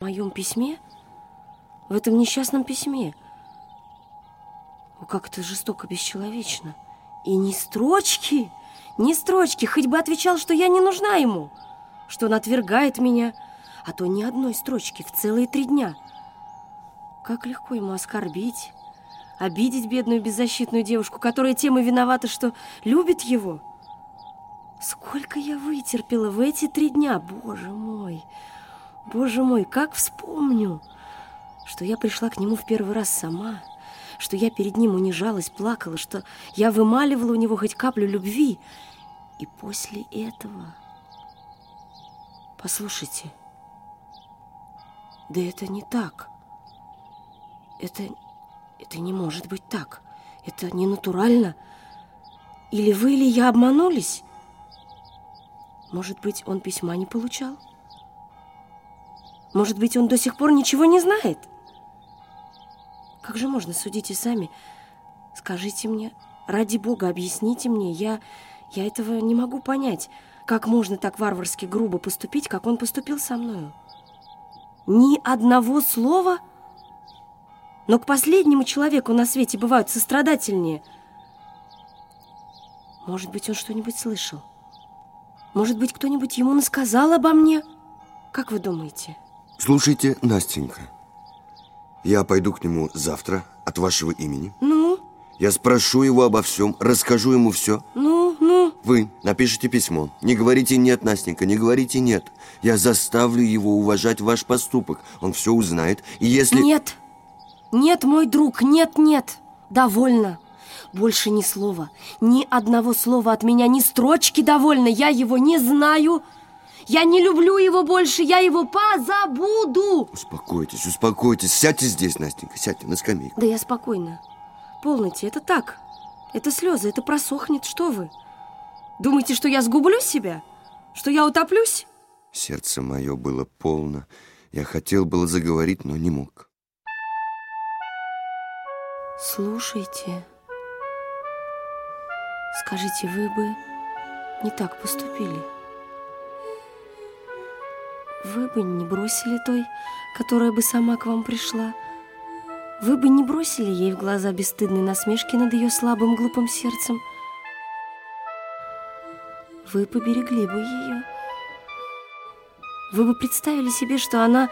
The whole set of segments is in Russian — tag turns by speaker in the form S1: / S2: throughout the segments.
S1: В моем письме? В этом несчастном письме? О, как это жестоко, бесчеловечно. И ни строчки, ни строчки, хоть бы отвечал, что я не нужна ему, что он отвергает меня, а то ни одной строчки в целые три дня. Как легко ему оскорбить, обидеть бедную беззащитную девушку, которая тем и виновата, что любит его. Сколько я вытерпела в эти три дня, боже мой, боже мой, как вспомню, что я пришла к нему в первый раз сама, что я перед ним унижалась, плакала, что я вымаливала у него хоть каплю любви. И после этого... Послушайте, да это не так. Это, это не может быть так. Это не натурально. Или вы, или я обманулись? Может быть, он письма не получал? Может быть, он до сих пор ничего не знает? Как же можно, судить и сами. Скажите мне, ради бога, объясните мне. Я, я этого не могу понять. Как можно так варварски грубо поступить, как он поступил со мною? Ни одного слова? Но к последнему человеку на свете бывают сострадательнее. Может быть, он что-нибудь слышал? Может быть, кто-нибудь ему насказал обо мне? Как вы думаете?
S2: Слушайте, Настенька, я пойду к нему завтра от вашего имени.
S1: Ну?
S2: Я спрошу его обо всем, расскажу ему все.
S1: Ну, ну?
S2: Вы напишите письмо. Не говорите «нет», Настенька, не говорите «нет». Я заставлю его уважать ваш поступок. Он все узнает, и если...
S1: Нет, нет, мой друг, нет, нет. Довольно. Больше ни слова, ни одного слова от меня, ни строчки довольно. Я его не знаю. Я не люблю его больше, я его позабуду.
S2: Успокойтесь, успокойтесь. Сядьте здесь, Настенька, сядьте на скамейку.
S1: Да я спокойна. Полноте, это так. Это слезы, это просохнет. Что вы? Думаете, что я сгублю себя? Что я утоплюсь?
S2: Сердце мое было полно. Я хотел было заговорить, но не мог.
S1: Слушайте, скажите, вы бы не так поступили? Вы бы не бросили той, которая бы сама к вам пришла? Вы бы не бросили ей в глаза бесстыдной насмешки над ее слабым глупым сердцем? Вы поберегли бы ее? Вы бы представили себе, что она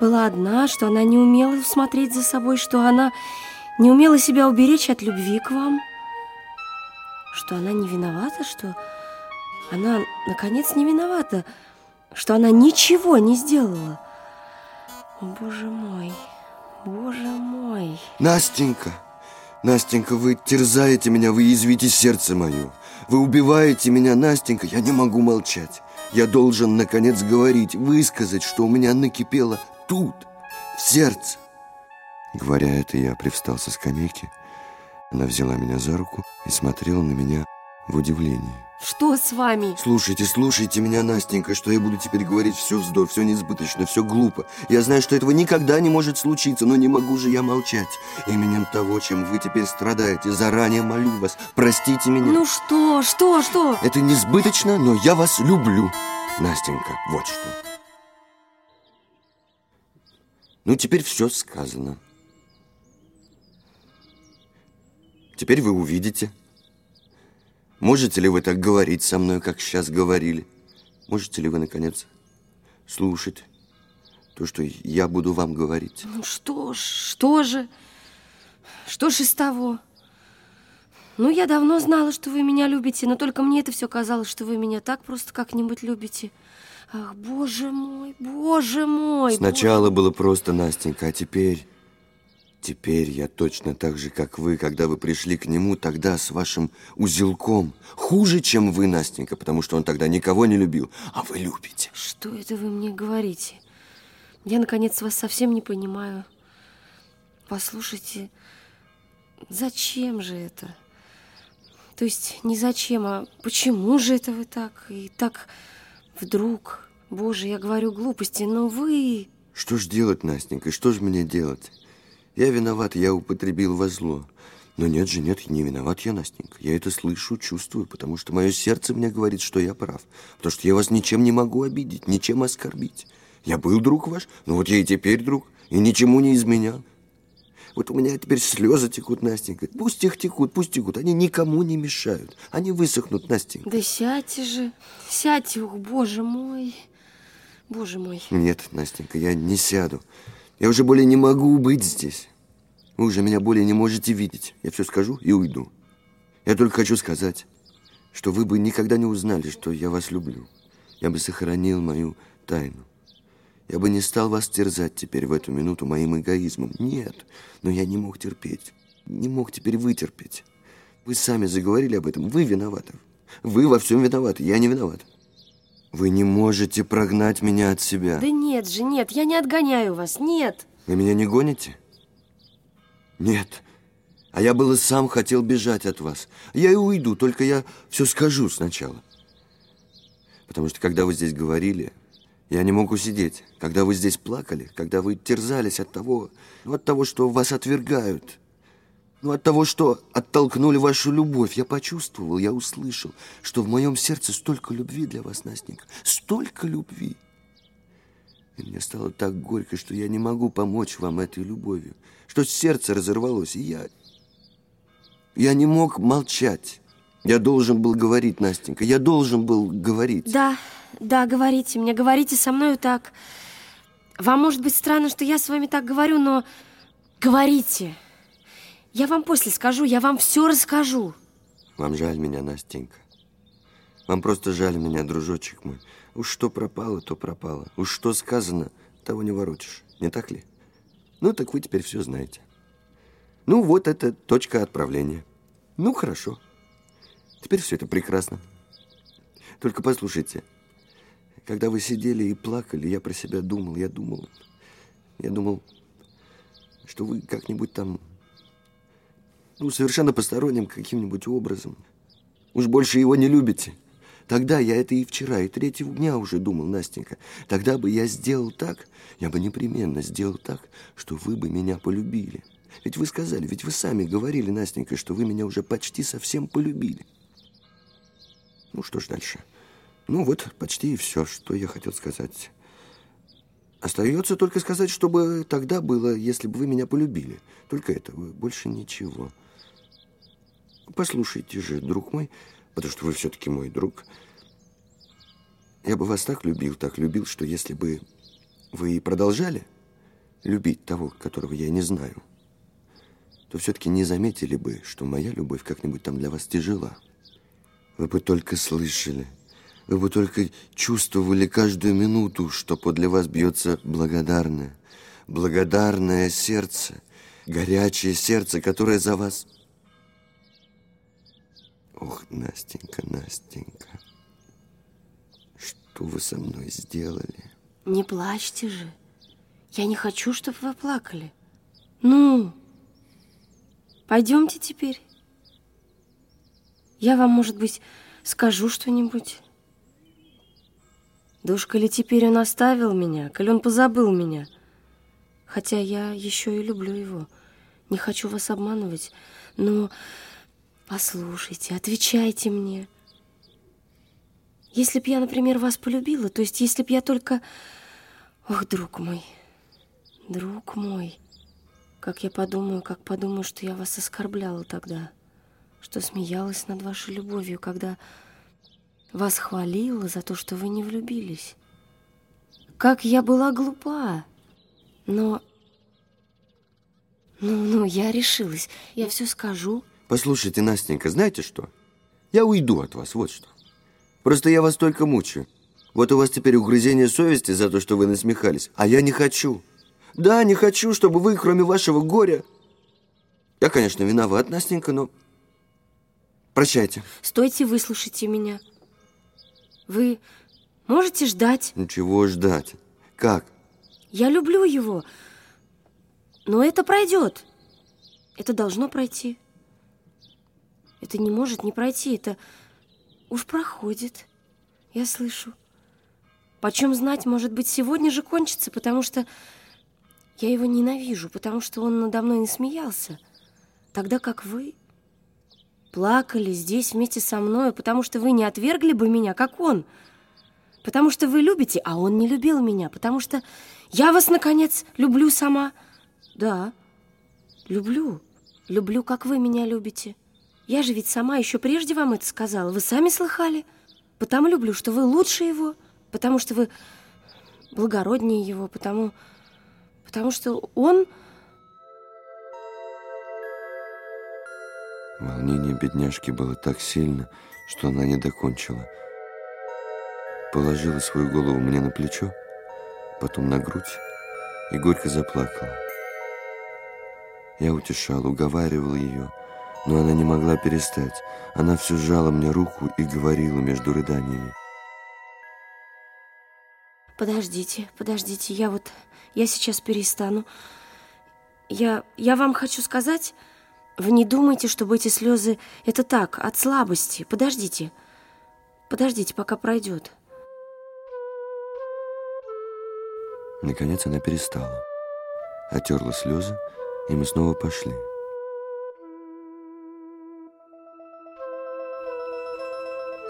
S1: была одна, что она не умела смотреть за собой, что она не умела себя уберечь от любви к вам, что она не виновата, что она, наконец, не виновата, что она ничего не сделала. Боже мой, боже мой.
S2: Настенька, Настенька, вы терзаете меня, вы язвите сердце мое. Вы убиваете меня, Настенька, я не могу молчать. Я должен, наконец, говорить, высказать, что у меня накипело тут, в сердце. Говоря это, я привстал со скамейки. Она взяла меня за руку и смотрела на меня в удивлении.
S1: Что с вами?
S2: Слушайте, слушайте меня, Настенька, что я буду теперь говорить все вздор, все несбыточно, все глупо. Я знаю, что этого никогда не может случиться, но не могу же я молчать. Именем того, чем вы теперь страдаете, заранее молю вас, простите меня.
S1: Ну что, что, что?
S2: Это несбыточно, но я вас люблю, Настенька, вот что. Ну, теперь все сказано. Теперь вы увидите. Можете ли вы так говорить со мной, как сейчас говорили? Можете ли вы, наконец, слушать то, что я буду вам говорить?
S1: Ну что ж, что же? Что ж из того? Ну, я давно знала, что вы меня любите, но только мне это все казалось, что вы меня так просто как-нибудь любите. Ах, боже мой, боже мой!
S2: Сначала
S1: боже...
S2: было просто, Настенька, а теперь... Теперь я точно так же, как вы, когда вы пришли к нему тогда с вашим узелком. Хуже, чем вы, Настенька, потому что он тогда никого не любил, а вы любите.
S1: Что это вы мне говорите? Я, наконец, вас совсем не понимаю. Послушайте, зачем же это? То есть не зачем, а почему же это вы так? И так вдруг... Боже, я говорю глупости, но вы...
S2: Что ж делать, Настенька, и что же мне делать? Я виноват, я употребил во зло. Но нет же, нет, не виноват я, Настенька. Я это слышу, чувствую, потому что мое сердце мне говорит, что я прав. Потому что я вас ничем не могу обидеть, ничем оскорбить. Я был друг ваш, но вот я и теперь друг, и ничему не изменял. Вот у меня теперь слезы текут, Настенька. Пусть их текут, пусть текут. Они никому не мешают. Они высохнут, Настенька.
S1: Да сядьте же, сядьте, ух, боже мой, боже мой.
S2: Нет, Настенька, я не сяду. Я уже более не могу быть здесь. Вы уже меня более не можете видеть. Я все скажу и уйду. Я только хочу сказать, что вы бы никогда не узнали, что я вас люблю. Я бы сохранил мою тайну. Я бы не стал вас терзать теперь в эту минуту моим эгоизмом. Нет, но я не мог терпеть. Не мог теперь вытерпеть. Вы сами заговорили об этом. Вы виноваты. Вы во всем виноваты. Я не виноват. Вы не можете прогнать меня от себя.
S1: Да нет же, нет, я не отгоняю вас, нет.
S2: Вы меня не гоните? Нет. А я было сам хотел бежать от вас. Я и уйду, только я все скажу сначала. Потому что когда вы здесь говорили, я не мог усидеть, когда вы здесь плакали, когда вы терзались от того, от того, что вас отвергают, ну, от того, что оттолкнули вашу любовь. Я почувствовал, я услышал, что в моем сердце столько любви для вас, Настенька, столько любви. И мне стало так горько, что я не могу помочь вам этой любовью, что сердце разорвалось, и я... Я не мог молчать. Я должен был говорить, Настенька, я должен был говорить.
S1: Да, да, говорите мне, говорите со мною так. Вам может быть странно, что я с вами так говорю, но говорите. Я вам после скажу, я вам все расскажу.
S2: Вам жаль меня, Настенька. Вам просто жаль меня, дружочек мой. Уж что пропало, то пропало. Уж что сказано, того не воротишь. Не так ли? Ну, так вы теперь все знаете. Ну, вот это точка отправления. Ну, хорошо. Теперь все это прекрасно. Только послушайте, когда вы сидели и плакали, я про себя думал, я думал, я думал, что вы как-нибудь там, ну, совершенно посторонним каким-нибудь образом, уж больше его не любите. Тогда я это и вчера, и третьего дня уже думал, Настенька. Тогда бы я сделал так, я бы непременно сделал так, что вы бы меня полюбили. Ведь вы сказали, ведь вы сами говорили, Настенька, что вы меня уже почти совсем полюбили. Ну, что ж дальше? Ну, вот почти все, что я хотел сказать. Остается только сказать, чтобы тогда было, если бы вы меня полюбили. Только этого, больше ничего. Послушайте же, друг мой, потому что вы все-таки мой друг. Я бы вас так любил, так любил, что если бы вы и продолжали любить того, которого я не знаю, то все-таки не заметили бы, что моя любовь как-нибудь там для вас тяжела. Вы бы только слышали, вы бы только чувствовали каждую минуту, что подле вас бьется благодарное, благодарное сердце, горячее сердце, которое за вас... Ох, Настенька, Настенька, что вы со мной сделали?
S1: Не плачьте же. Я не хочу, чтобы вы плакали. Ну, пойдемте теперь. Я вам, может быть, скажу что-нибудь. Да уж, коли теперь он оставил меня, коли он позабыл меня. Хотя я еще и люблю его. Не хочу вас обманывать, но послушайте, отвечайте мне. Если б я, например, вас полюбила, то есть если б я только... Ох, друг мой, друг мой, как я подумаю, как подумаю, что я вас оскорбляла тогда что смеялась над вашей любовью, когда вас хвалила за то, что вы не влюбились. Как я была глупа. Но... Ну, ну, я решилась. Я все скажу.
S2: Послушайте, Настенька, знаете что? Я уйду от вас, вот что. Просто я вас только мучаю. Вот у вас теперь угрызение совести за то, что вы насмехались, а я не хочу. Да, не хочу, чтобы вы, кроме вашего горя... Я, конечно, виноват, Настенька, но Прощайте.
S1: Стойте, выслушайте меня. Вы можете ждать?
S2: Ничего ждать? Как?
S1: Я люблю его. Но это пройдет. Это должно пройти. Это не может не пройти. Это уж проходит. Я слышу. Почем знать, может быть, сегодня же кончится, потому что я его ненавижу, потому что он надо мной не смеялся. Тогда как вы плакали здесь вместе со мной, потому что вы не отвергли бы меня, как он. Потому что вы любите, а он не любил меня. Потому что я вас, наконец, люблю сама. Да, люблю. Люблю, как вы меня любите. Я же ведь сама еще прежде вам это сказала. Вы сами слыхали. Потому люблю, что вы лучше его. Потому что вы благороднее его. Потому, потому что он...
S2: Волнение бедняжки было так сильно, что она не докончила. Положила свою голову мне на плечо, потом на грудь и горько заплакала. Я утешал, уговаривал ее, но она не могла перестать. Она все сжала мне руку и говорила между рыданиями.
S1: Подождите, подождите, я вот, я сейчас перестану. Я, я вам хочу сказать... Вы не думайте, чтобы эти слезы – это так, от слабости. Подождите. Подождите, пока пройдет.
S2: Наконец она перестала. Отерла слезы, и мы снова пошли.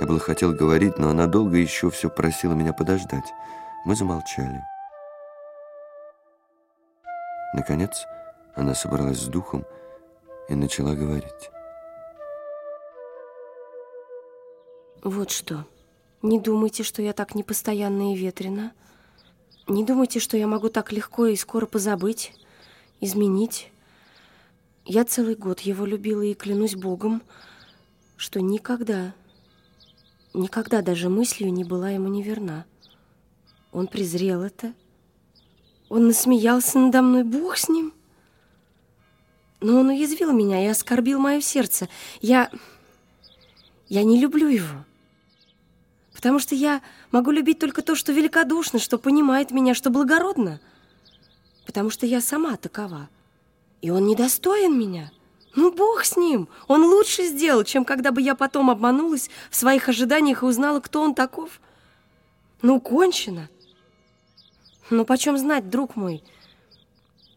S2: Я было хотел говорить, но она долго еще все просила меня подождать. Мы замолчали. Наконец, она собралась с духом и начала говорить.
S1: Вот что. Не думайте, что я так непостоянна и ветрена. Не думайте, что я могу так легко и скоро позабыть, изменить. Я целый год его любила и клянусь Богом, что никогда, никогда даже мыслью не была ему неверна. Он презрел это. Он насмеялся надо мной. Бог с ним. Но он уязвил меня и оскорбил мое сердце. Я... Я не люблю его. Потому что я могу любить только то, что великодушно, что понимает меня, что благородно. Потому что я сама такова. И он недостоин меня. Ну, бог с ним. Он лучше сделал, чем когда бы я потом обманулась в своих ожиданиях и узнала, кто он таков. Ну, кончено. Ну, почем знать, друг мой, —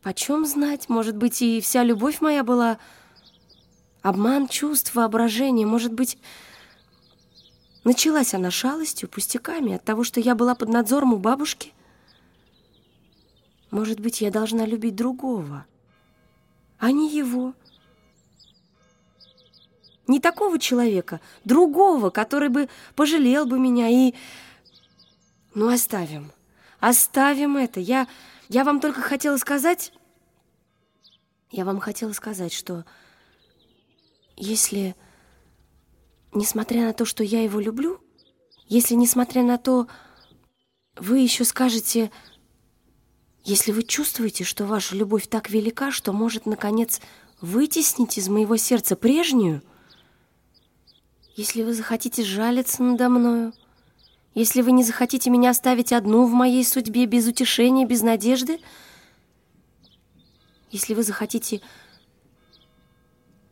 S1: Почем знать, может быть, и вся любовь моя была обман чувств, воображения, может быть, началась она шалостью, пустяками, от того, что я была под надзором у бабушки. Может быть, я должна любить другого, а не его. Не такого человека, другого, который бы пожалел бы меня и... Ну, оставим, оставим это. Я... Я вам только хотела сказать... Я вам хотела сказать, что если, несмотря на то, что я его люблю, если, несмотря на то, вы еще скажете, если вы чувствуете, что ваша любовь так велика, что может, наконец, вытеснить из моего сердца прежнюю, если вы захотите жалиться надо мною, если вы не захотите меня оставить одну в моей судьбе без утешения, без надежды, если вы захотите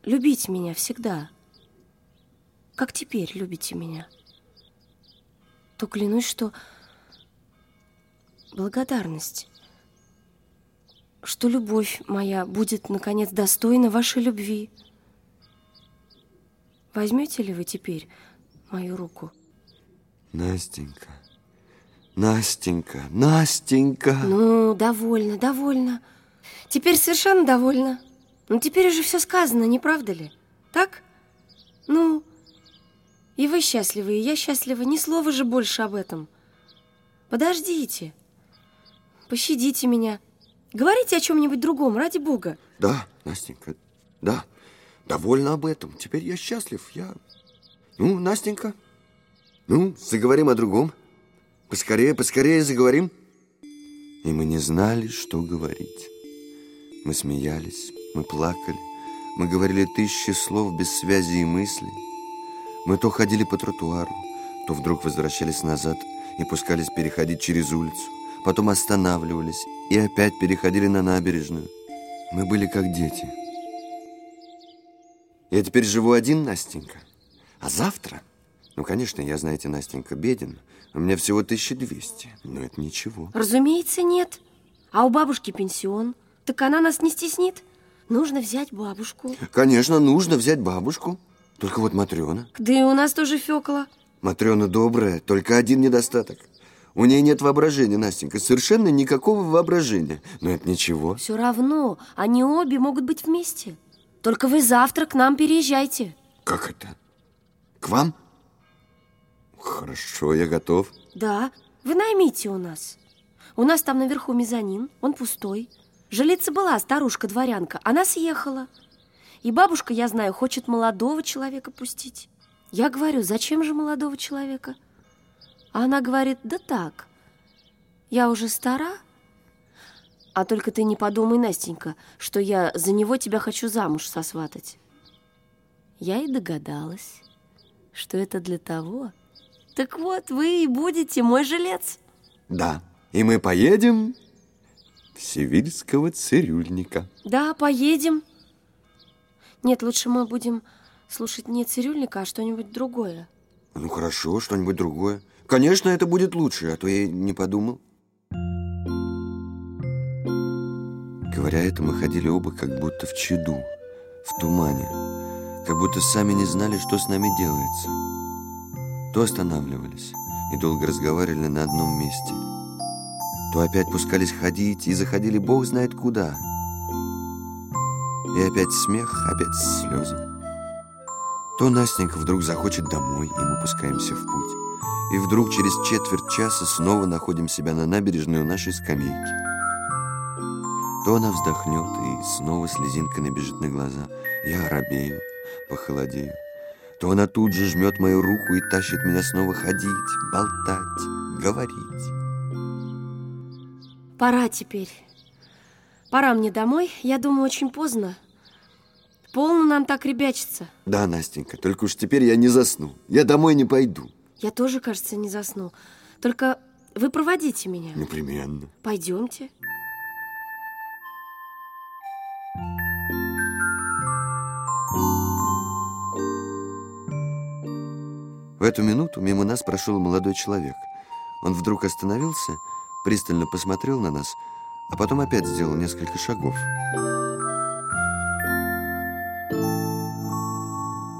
S1: любить меня всегда, как теперь любите меня, то клянусь, что благодарность, что любовь моя будет, наконец, достойна вашей любви. Возьмете ли вы теперь мою руку?
S2: Настенька, Настенька, Настенька.
S1: Ну, довольно, довольно. Теперь совершенно довольна. Ну, теперь уже все сказано, не правда ли? Так? Ну, и вы счастливы, и я счастлива. Ни слова же больше об этом. Подождите. Пощадите меня. Говорите о чем-нибудь другом, ради бога.
S2: Да, Настенька, да. Довольна об этом. Теперь я счастлив. Я... Ну, Настенька, ну, заговорим о другом. Поскорее, поскорее заговорим. И мы не знали, что говорить. Мы смеялись, мы плакали, мы говорили тысячи слов без связи и мыслей. Мы то ходили по тротуару, то вдруг возвращались назад и пускались переходить через улицу, потом останавливались и опять переходили на набережную. Мы были как дети. Я теперь живу один, Настенька, а завтра... Ну, конечно, я, знаете, Настенька, беден. У меня всего 1200, но это ничего.
S1: Разумеется, нет. А у бабушки пенсион. Так она нас не стеснит. Нужно взять бабушку.
S2: Конечно, нужно взять бабушку. Только вот Матрена.
S1: Да и у нас тоже Фёкла.
S2: Матрена добрая, только один недостаток. У нее нет воображения, Настенька, совершенно никакого воображения. Но это ничего.
S1: Все равно, они обе могут быть вместе. Только вы завтра к нам переезжайте.
S2: Как это? К вам? Хорошо, я готов.
S1: Да, вы наймите у нас. У нас там наверху мезонин, он пустой. Жилица была старушка-дворянка, она съехала. И бабушка, я знаю, хочет молодого человека пустить. Я говорю, зачем же молодого человека? А она говорит, да так, я уже стара. А только ты не подумай, Настенька, что я за него тебя хочу замуж сосватать. Я и догадалась, что это для того. Так вот, вы и будете мой жилец.
S2: Да, и мы поедем в сивильского цирюльника.
S1: Да, поедем. Нет, лучше мы будем слушать не цирюльника, а что-нибудь другое.
S2: Ну хорошо, что-нибудь другое. Конечно, это будет лучше, а то я не подумал. Говоря это, мы ходили оба как будто в чаду, в тумане, как будто сами не знали, что с нами делается. То останавливались и долго разговаривали на одном месте, то опять пускались ходить и заходили бог знает куда. И опять смех, опять слезы. То Настенька вдруг захочет домой, и мы пускаемся в путь. И вдруг через четверть часа снова находим себя на набережной у нашей скамейки. То она вздохнет, и снова слезинка набежит на глаза. Я оробею, похолодею. То она тут же жмет мою руку и тащит меня снова ходить, болтать, говорить.
S1: Пора теперь. Пора мне домой. Я думаю, очень поздно. Полно нам так ребячиться.
S2: Да, Настенька, только уж теперь я не засну. Я домой не пойду.
S1: Я тоже, кажется, не засну. Только вы проводите меня.
S2: Непременно.
S1: Пойдемте.
S2: В эту минуту мимо нас прошел молодой человек. Он вдруг остановился, пристально посмотрел на нас, а потом опять сделал несколько шагов.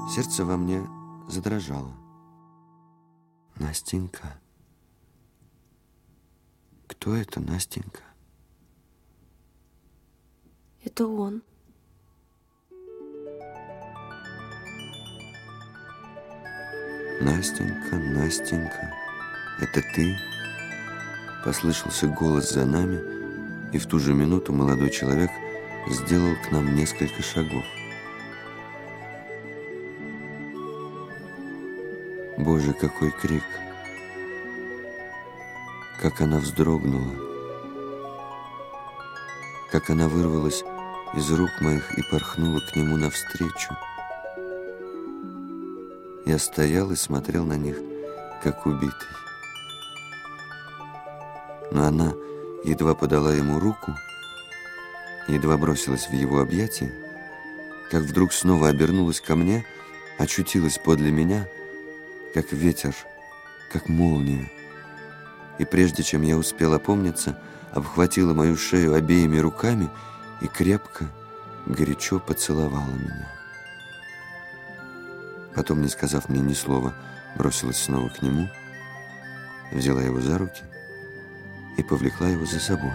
S2: Сердце во мне задрожало. Настенька. Кто это, Настенька?
S1: Это он.
S2: Настенька, Настенька, это ты? Послышался голос за нами, и в ту же минуту молодой человек сделал к нам несколько шагов. Боже, какой крик! Как она вздрогнула! Как она вырвалась из рук моих и порхнула к нему навстречу! Я стоял и смотрел на них, как убитый. Но она едва подала ему руку, едва бросилась в его объятия, как вдруг снова обернулась ко мне, очутилась подле меня, как ветер, как молния. И прежде чем я успел опомниться, обхватила мою шею обеими руками и крепко, горячо поцеловала меня. Потом, не сказав мне ни слова, бросилась снова к нему, взяла его за руки и повлекла его за собой.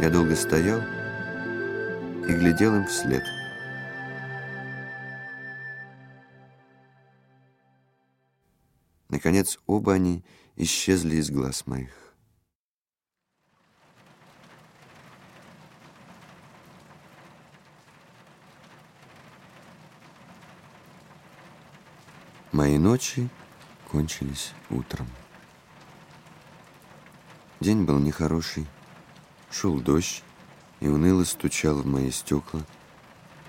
S2: Я долго стоял и глядел им вслед. Наконец, оба они исчезли из глаз моих. Мои ночи кончились утром. День был нехороший. Шел дождь и уныло стучал в мои стекла.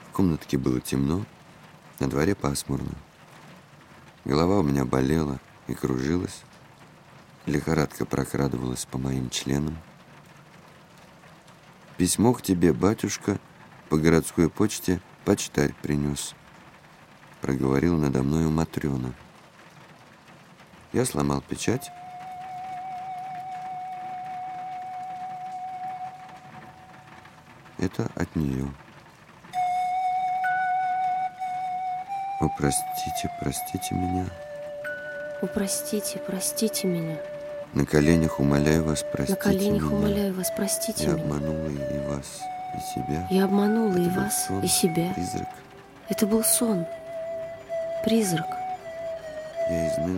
S2: В комнатке было темно, на дворе пасмурно. Голова у меня болела и кружилась. Лихорадка прокрадывалась по моим членам. Письмо к тебе, батюшка, по городской почте почтарь принес проговорила надо мною Матрена. Я сломал печать. Это от нее. О, простите, простите меня.
S1: О, простите, простите меня.
S2: На коленях умоляю вас, простите
S1: На коленях
S2: меня.
S1: умоляю вас, простите
S2: Я
S1: меня.
S2: обманула и вас, и себя.
S1: Я обманула и
S2: Это был
S1: вас,
S2: сон,
S1: и себя.
S2: Призрак.
S1: Это был сон. Призрак.
S2: Я изныл